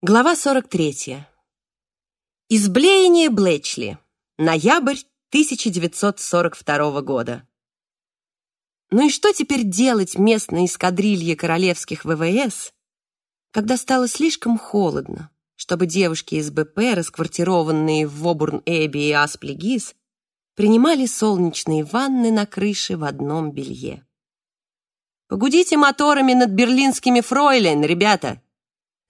Глава 43. Изблеяние Блэчли. Ноябрь 1942 года. Ну и что теперь делать местной эскадрилье королевских ВВС, когда стало слишком холодно, чтобы девушки из БП, расквартированные в Вобурн-Эбби и Асплигис, принимали солнечные ванны на крыше в одном белье? Погудите моторами над берлинскими фройлен, ребята!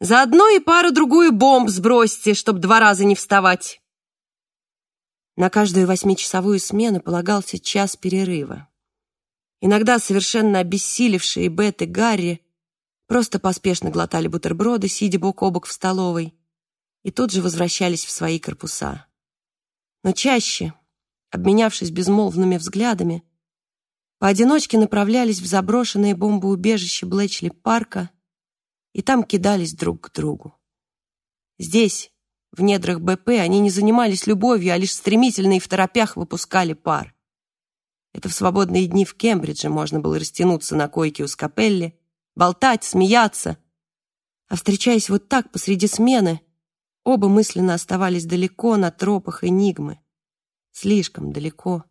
Заодно и пару-другую бомб сбросьте, чтоб два раза не вставать. На каждую восьмичасовую смену полагался час перерыва. Иногда совершенно обессилевшие Бет и Гарри просто поспешно глотали бутерброды, сидя бок о бок в столовой, и тут же возвращались в свои корпуса. Но чаще, обменявшись безмолвными взглядами, поодиночке направлялись в заброшенное бомбоубежище Блэчли-парка и там кидались друг к другу. Здесь, в недрах БП, они не занимались любовью, а лишь стремительно и в торопях выпускали пар. Это в свободные дни в Кембридже можно было растянуться на койке у Скапелли, болтать, смеяться. А встречаясь вот так посреди смены, оба мысленно оставались далеко на тропах Энигмы. Слишком далеко,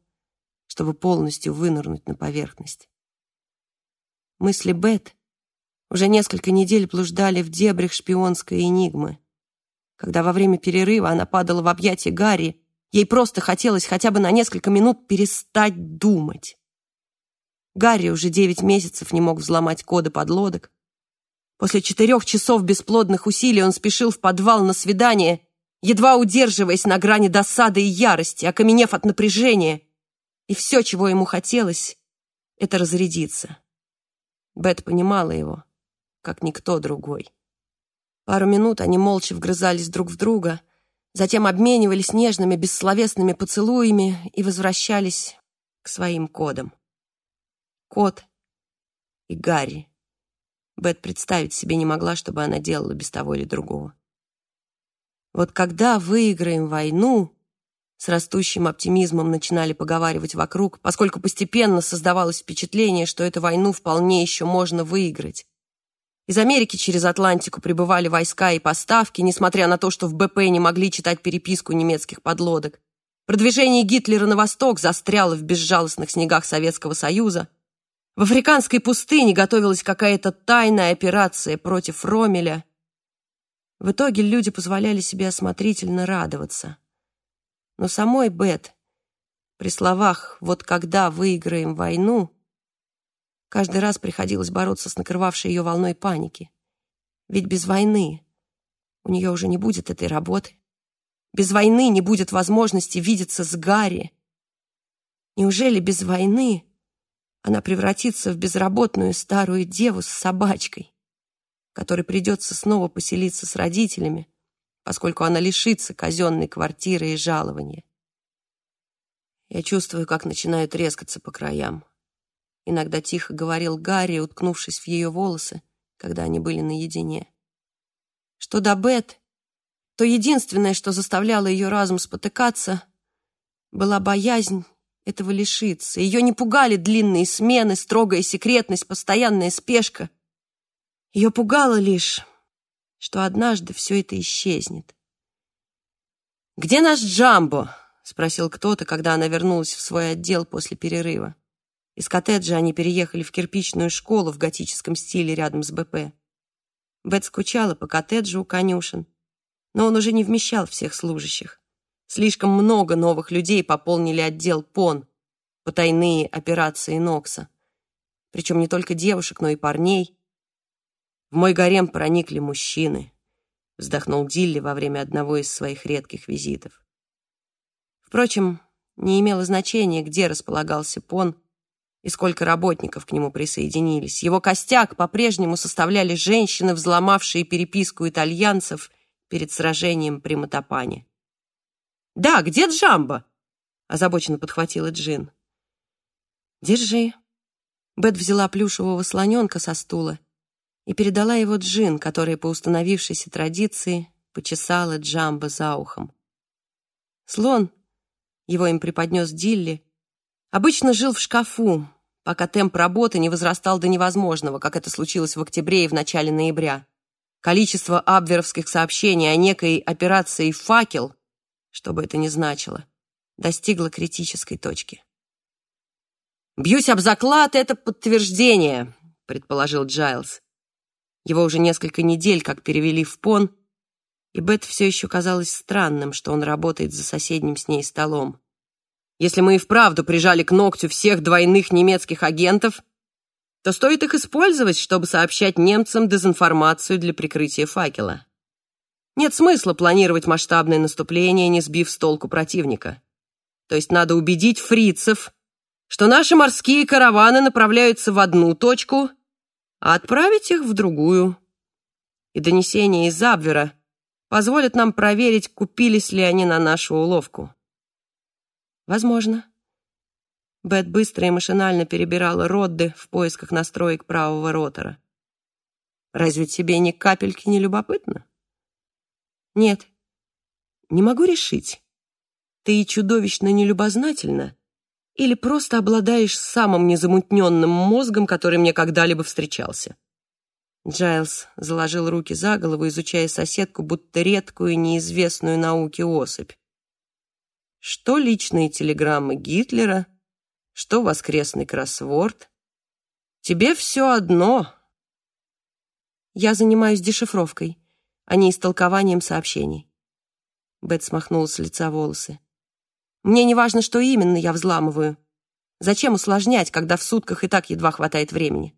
чтобы полностью вынырнуть на поверхность. Мысли Бет уже несколько недель блуждали в дебрях шпионской энигмы. Когда во время перерыва она падала в объятия Гарри, ей просто хотелось хотя бы на несколько минут перестать думать. Гарри уже девять месяцев не мог взломать коды подлодок. После четырех часов бесплодных усилий он спешил в подвал на свидание, едва удерживаясь на грани досады и ярости, окаменев от напряжения. И все, чего ему хотелось, это разрядиться. Бет понимала его как никто другой. Пару минут они молча вгрызались друг в друга, затем обменивались нежными бессловесными поцелуями и возвращались к своим кодам. Кот и Гарри. Бет представить себе не могла, чтобы она делала без того или другого. Вот когда выиграем войну, с растущим оптимизмом начинали поговаривать вокруг, поскольку постепенно создавалось впечатление, что эту войну вполне еще можно выиграть. Из Америки через Атлантику прибывали войска и поставки, несмотря на то, что в БП не могли читать переписку немецких подлодок. Продвижение Гитлера на восток застряло в безжалостных снегах Советского Союза. В африканской пустыне готовилась какая-то тайная операция против Ромеля. В итоге люди позволяли себе осмотрительно радоваться. Но самой Бет при словах «вот когда выиграем войну» Каждый раз приходилось бороться с накрывавшей ее волной паники. Ведь без войны у нее уже не будет этой работы. Без войны не будет возможности видеться с Гарри. Неужели без войны она превратится в безработную старую деву с собачкой, которой придется снова поселиться с родителями, поскольку она лишится казенной квартиры и жалования? Я чувствую, как начинают резкаться по краям иногда тихо говорил Гарри, уткнувшись в ее волосы, когда они были наедине. Что до Бет, то единственное, что заставляло ее разум спотыкаться, была боязнь этого лишиться. Ее не пугали длинные смены, строгая секретность, постоянная спешка. Ее пугало лишь, что однажды все это исчезнет. «Где наш Джамбо?» — спросил кто-то, когда она вернулась в свой отдел после перерыва. Из коттеджа они переехали в кирпичную школу в готическом стиле рядом с БП. Бет скучала по коттеджу у конюшен, но он уже не вмещал всех служащих. Слишком много новых людей пополнили отдел ПОН, потайные операции Нокса. Причем не только девушек, но и парней. В мой гарем проникли мужчины, вздохнул Дилли во время одного из своих редких визитов. Впрочем, не имело значения, где располагался ПОН, и сколько работников к нему присоединились. Его костяк по-прежнему составляли женщины, взломавшие переписку итальянцев перед сражением при Матапане. «Да, где Джамбо?» — озабоченно подхватила Джин. «Держи». Бет взяла плюшевого слоненка со стула и передала его Джин, которая по установившейся традиции почесала Джамбо за ухом. Слон, его им преподнес Дилли, обычно жил в шкафу, пока темп работы не возрастал до невозможного, как это случилось в октябре и в начале ноября. Количество абверовских сообщений о некой операции «Факел», что бы это ни значило, достигло критической точки. «Бьюсь об заклад, это подтверждение», — предположил Джайлз. Его уже несколько недель как перевели в Пон, и Бет все еще казалось странным, что он работает за соседним с ней столом. Если мы и вправду прижали к ногтю всех двойных немецких агентов, то стоит их использовать, чтобы сообщать немцам дезинформацию для прикрытия факела. Нет смысла планировать масштабное наступление, не сбив с толку противника. То есть надо убедить фрицев, что наши морские караваны направляются в одну точку, а отправить их в другую. И донесения из Абвера позволят нам проверить, купились ли они на нашу уловку. Возможно. Бет быстро и машинально перебирала Родды в поисках настроек правого ротора. Разве тебе ни капельки не любопытно? Нет, не могу решить. Ты и чудовищно нелюбознательна, или просто обладаешь самым незамутненным мозгом, который мне когда-либо встречался. Джайлз заложил руки за голову, изучая соседку, будто редкую неизвестную науке особь. Что личные телеграммы Гитлера, что воскресный кроссворд. Тебе все одно. Я занимаюсь дешифровкой, а не истолкованием сообщений. Бет смахнула с лица волосы. Мне не важно, что именно я взламываю. Зачем усложнять, когда в сутках и так едва хватает времени?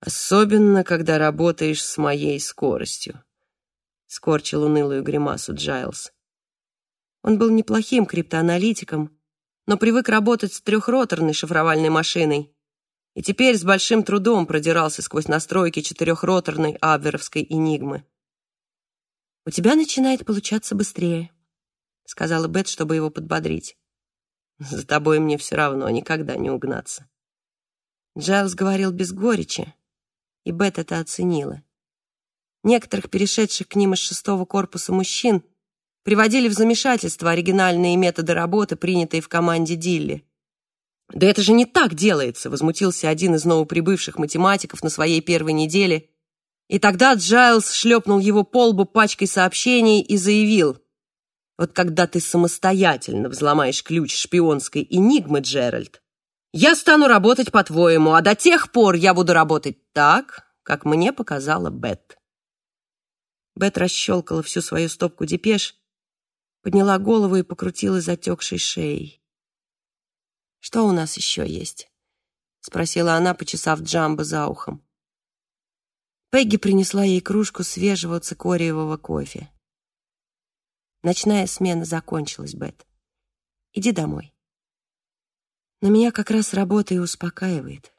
Особенно, когда работаешь с моей скоростью. Скорчил унылую гримасу Джайлз. Он был неплохим криптоаналитиком, но привык работать с трехроторной шифровальной машиной и теперь с большим трудом продирался сквозь настройки четырехроторной абверовской «Энигмы». «У тебя начинает получаться быстрее», — сказала Бет, чтобы его подбодрить. «За тобой мне все равно никогда не угнаться». Джайлз говорил без горечи, и Бет это оценила. Некоторых перешедших к ним из шестого корпуса мужчин — приводили в замешательство оригинальные методы работы, принятые в команде Дилли. «Да это же не так делается!» — возмутился один из новоприбывших математиков на своей первой неделе. И тогда Джайлз шлепнул его по лбу пачкой сообщений и заявил, «Вот когда ты самостоятельно взломаешь ключ шпионской энигмы, Джеральд, я стану работать по-твоему, а до тех пор я буду работать так, как мне показала Бет». Бет расщелкала всю свою стопку депеш, подняла голову и покрутила затекшей шеей. «Что у нас еще есть?» — спросила она, почесав Джамбо за ухом. Пегги принесла ей кружку свежего цикориевого кофе. Ночная смена закончилась, Бет. Иди домой. Но меня как раз работа и успокаивает.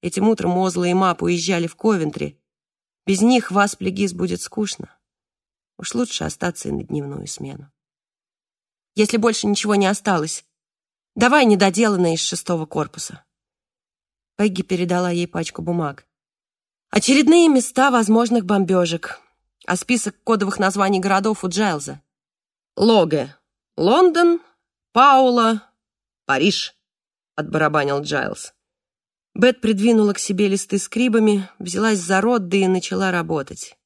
Этим утром Озла и Мап уезжали в Ковентри. Без них вас, Плегис, будет скучно. Уж лучше остаться и на дневную смену. Если больше ничего не осталось, давай недоделанное из шестого корпуса. Пегги передала ей пачку бумаг. Очередные места возможных бомбежек, а список кодовых названий городов у Джайлза. Логе. Лондон, Паула, Париж, отбарабанил Джайлз. Бет придвинула к себе листы с крибами, взялась за рот, да и начала работать.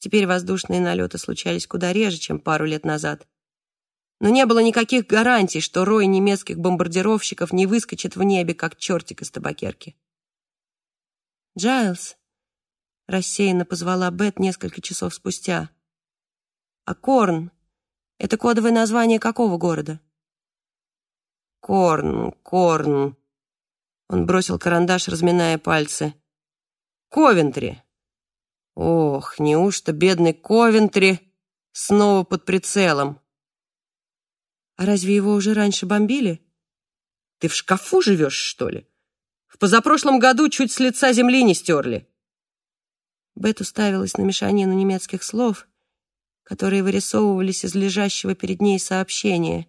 Теперь воздушные налеты случались куда реже, чем пару лет назад. Но не было никаких гарантий, что рой немецких бомбардировщиков не выскочит в небе, как чертик из табакерки. «Джайлз», — рассеянно позвала Бет несколько часов спустя. «А Корн — это кодовое название какого города?» «Корн, Корн», — он бросил карандаш, разминая пальцы. «Ковентри». Ох, неужто бедный Ковентри снова под прицелом? А разве его уже раньше бомбили? Ты в шкафу живешь, что ли? В позапрошлом году чуть с лица земли не стерли. Бет уставилась на мешанину немецких слов, которые вырисовывались из лежащего перед ней сообщения.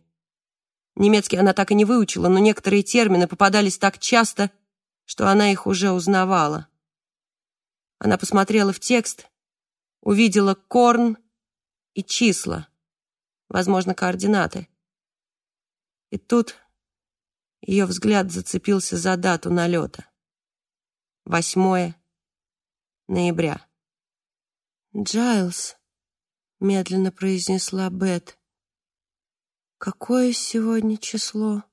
Немецкий она так и не выучила, но некоторые термины попадались так часто, что она их уже узнавала. Она посмотрела в текст, увидела корн и числа, возможно, координаты. И тут ее взгляд зацепился за дату налета. 8 ноября. «Джайлз», — медленно произнесла Бет, — «какое сегодня число?»